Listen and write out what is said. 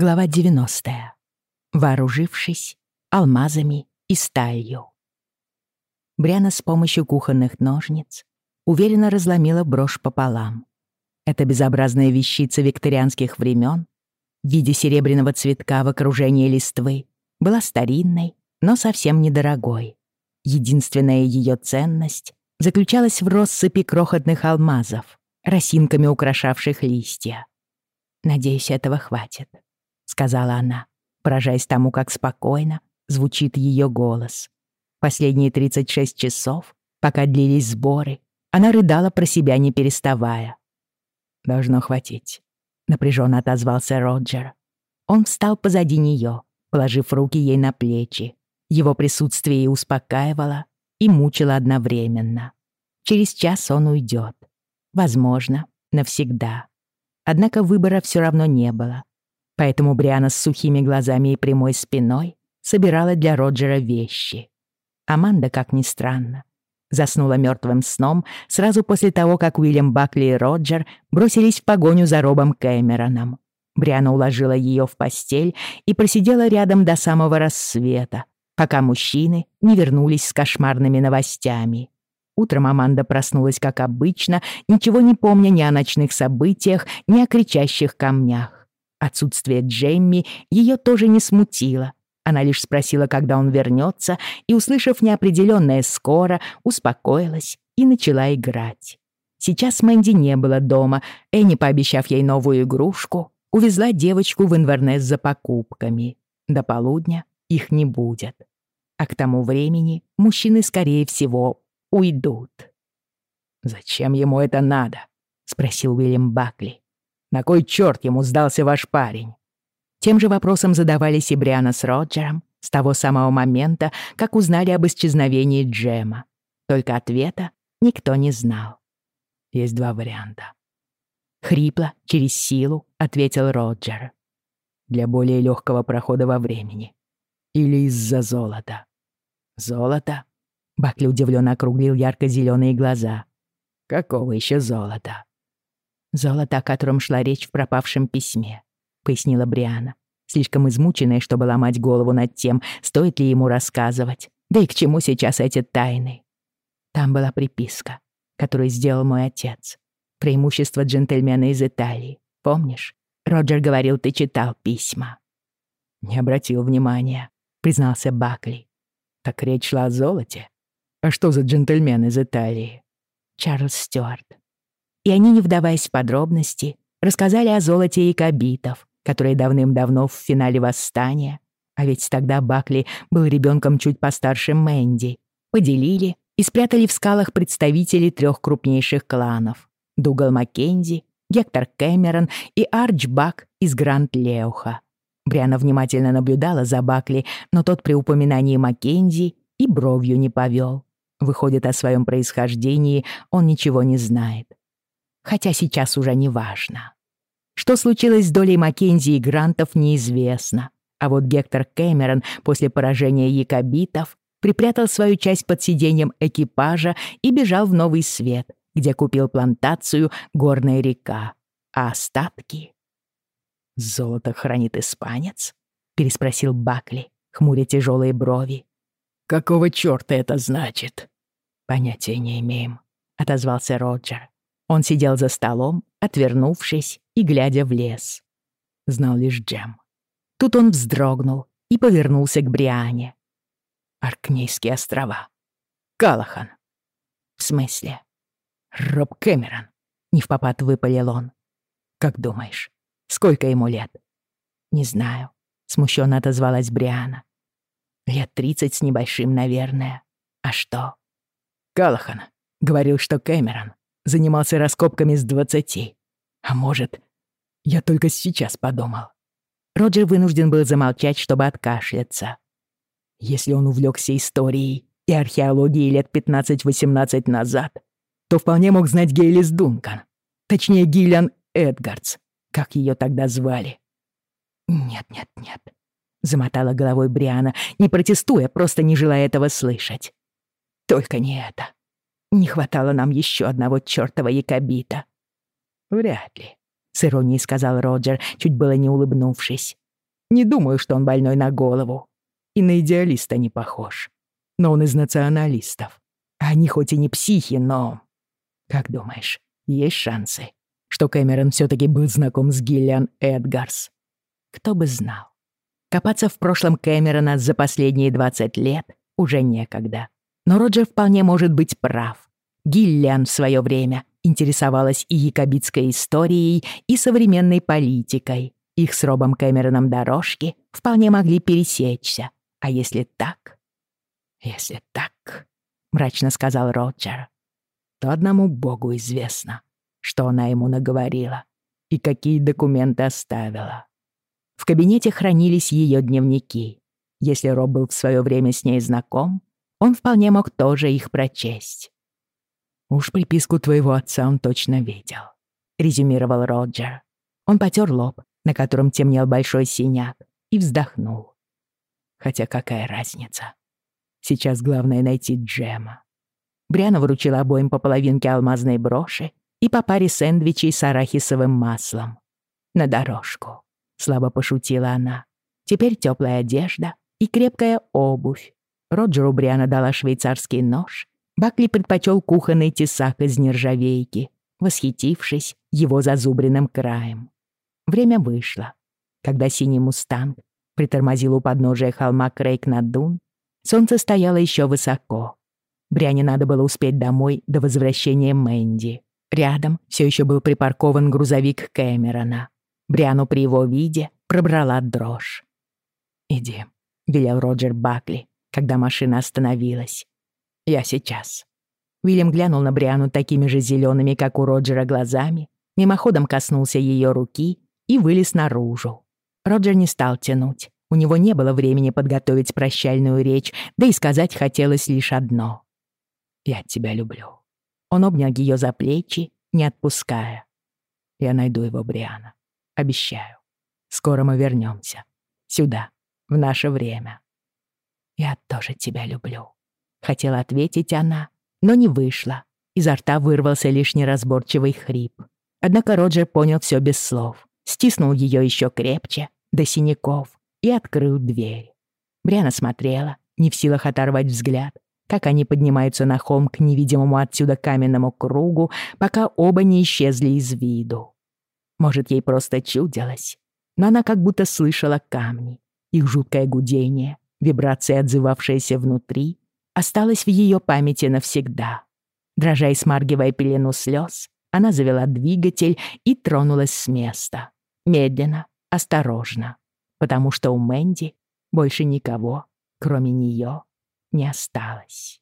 Глава 90. Вооружившись алмазами и сталью. Бряна с помощью кухонных ножниц уверенно разломила брошь пополам. Эта безобразная вещица викторианских времен в виде серебряного цветка в окружении листвы была старинной, но совсем недорогой. Единственная ее ценность заключалась в россыпи крохотных алмазов, росинками украшавших листья. «Надеюсь, этого хватит», — сказала она, поражаясь тому, как спокойно звучит ее голос. Последние 36 часов, пока длились сборы, она рыдала про себя, не переставая. «Должно хватить», — напряженно отозвался Роджер. Он встал позади нее, положив руки ей на плечи. Его присутствие и успокаивало, и мучило одновременно. Через час он уйдет. Возможно, навсегда. Однако выбора все равно не было. Поэтому Бриана с сухими глазами и прямой спиной собирала для Роджера вещи. Аманда, как ни странно, заснула мертвым сном сразу после того, как Уильям Бакли и Роджер бросились в погоню за Робом Кэмероном. Бриана уложила ее в постель и просидела рядом до самого рассвета, пока мужчины не вернулись с кошмарными новостями. Утром Аманда проснулась, как обычно, ничего не помня ни о ночных событиях, ни о кричащих камнях. Отсутствие Джейми ее тоже не смутило. Она лишь спросила, когда он вернется, и, услышав неопределенное «скоро», успокоилась и начала играть. Сейчас Мэнди не было дома. Энни, пообещав ей новую игрушку, увезла девочку в Инвернес за покупками. До полудня их не будет. А к тому времени мужчины, скорее всего, уйдут. «Зачем ему это надо?» — спросил Уильям Бакли. «На кой черт ему сдался ваш парень?» Тем же вопросом задавались и Бриана с Роджером с того самого момента, как узнали об исчезновении Джема. Только ответа никто не знал. Есть два варианта. Хрипло, через силу, ответил Роджер. Для более легкого прохода во времени. Или из-за золота. Золото? Бакли удивленно округлил ярко-зеленые глаза. Какого еще золота? Золото, о котором шла речь в пропавшем письме пояснила Бриана, слишком измученная, чтобы ломать голову над тем, стоит ли ему рассказывать, да и к чему сейчас эти тайны. Там была приписка, которую сделал мой отец. Преимущество джентльмена из Италии. Помнишь? Роджер говорил, ты читал письма. Не обратил внимания, признался Бакли. Так речь шла о золоте. А что за джентльмен из Италии? Чарльз Стюарт. И они, не вдаваясь в подробности, рассказали о золоте и кабитов, которые давным-давно в финале восстания, а ведь тогда Бакли был ребенком чуть постарше Мэнди, поделили и спрятали в скалах представителей трех крупнейших кланов — Дугал Маккензи, Гектор Кэмерон и Арч Бак из Гранд-Леуха. Бриана внимательно наблюдала за Бакли, но тот при упоминании Маккензи и бровью не повел. Выходит, о своем происхождении он ничего не знает. Хотя сейчас уже не важно. Что случилось с долей Маккензи и Грантов, неизвестно. А вот Гектор Кэмерон после поражения якобитов припрятал свою часть под сиденьем экипажа и бежал в Новый Свет, где купил плантацию «Горная река». А остатки... «Золото хранит испанец?» — переспросил Бакли, хмуря тяжелые брови. «Какого чёрта это значит?» «Понятия не имеем», — отозвался Роджер. Он сидел за столом, отвернувшись и глядя в лес. Знал лишь Джем. Тут он вздрогнул и повернулся к Бриане. Аркнейские острова. Калахан. В смысле? Роб Кэмерон. Не в попад выпалил он. Как думаешь, сколько ему лет? Не знаю. Смущенно отозвалась Бриана. Лет тридцать с небольшим, наверное. А что? Калахан говорил, что Кэмерон занимался раскопками с двадцати. А может, я только сейчас подумал. Роджер вынужден был замолчать, чтобы откашляться. Если он увлекся историей и археологией лет 15-18 назад, то вполне мог знать Гейлис Дункан. Точнее, Гиллиан Эдгардс, как ее тогда звали. «Нет, нет, нет», — замотала головой Бриана, не протестуя, просто не желая этого слышать. «Только не это. Не хватало нам еще одного чёртова якобита. Вряд ли, с иронией сказал Роджер, чуть было не улыбнувшись. Не думаю, что он больной на голову. И на идеалиста не похож. Но он из националистов. Они хоть и не психи, но... Как думаешь, есть шансы, что Кэмерон все таки был знаком с Гиллиан Эдгарс? Кто бы знал. Копаться в прошлом Кэмерона за последние 20 лет уже некогда. Но Роджер вполне может быть прав. Гиллиан в свое время интересовалась и якобитской историей, и современной политикой. Их с Робом Кэмероном дорожки вполне могли пересечься. А если так? Если так, мрачно сказал Роджер, то одному богу известно, что она ему наговорила и какие документы оставила. В кабинете хранились ее дневники. Если Роб был в свое время с ней знаком, он вполне мог тоже их прочесть. «Уж приписку твоего отца он точно видел», — резюмировал Роджер. Он потер лоб, на котором темнел большой синяк, и вздохнул. Хотя какая разница? Сейчас главное найти Джема. Бриана вручила обоим по половинке алмазной броши и по паре сэндвичей с арахисовым маслом. На дорожку, слабо пошутила она. Теперь теплая одежда и крепкая обувь. Роджеру Бриана дала швейцарский нож Бакли предпочел кухонный тесак из нержавейки, восхитившись его зазубренным краем. Время вышло. Когда синий мустанг притормозил у подножия холма Крейг-Надун, солнце стояло еще высоко. Бряне надо было успеть домой до возвращения Мэнди. Рядом все еще был припаркован грузовик Кэмерона. Бриану при его виде пробрала дрожь. «Иди», — велел Роджер Бакли, когда машина остановилась. Я сейчас». Уильям глянул на Бриану такими же зелеными, как у Роджера, глазами, мимоходом коснулся ее руки и вылез наружу. Роджер не стал тянуть. У него не было времени подготовить прощальную речь, да и сказать хотелось лишь одно. «Я тебя люблю». Он обнял ее за плечи, не отпуская. «Я найду его, Бриана. Обещаю. Скоро мы вернемся. Сюда, в наше время». «Я тоже тебя люблю», Хотела ответить она, но не вышла. Изо рта вырвался лишь неразборчивый хрип. Однако Роджер понял все без слов. Стиснул ее еще крепче, до синяков, и открыл дверь. Бриана смотрела, не в силах оторвать взгляд, как они поднимаются на холм к невидимому отсюда каменному кругу, пока оба не исчезли из виду. Может, ей просто чудилось, но она как будто слышала камни, их жуткое гудение, вибрации, отзывавшиеся внутри, осталась в ее памяти навсегда. Дрожа и смаргивая пелену слез, она завела двигатель и тронулась с места. Медленно, осторожно, потому что у Мэнди больше никого, кроме нее, не осталось.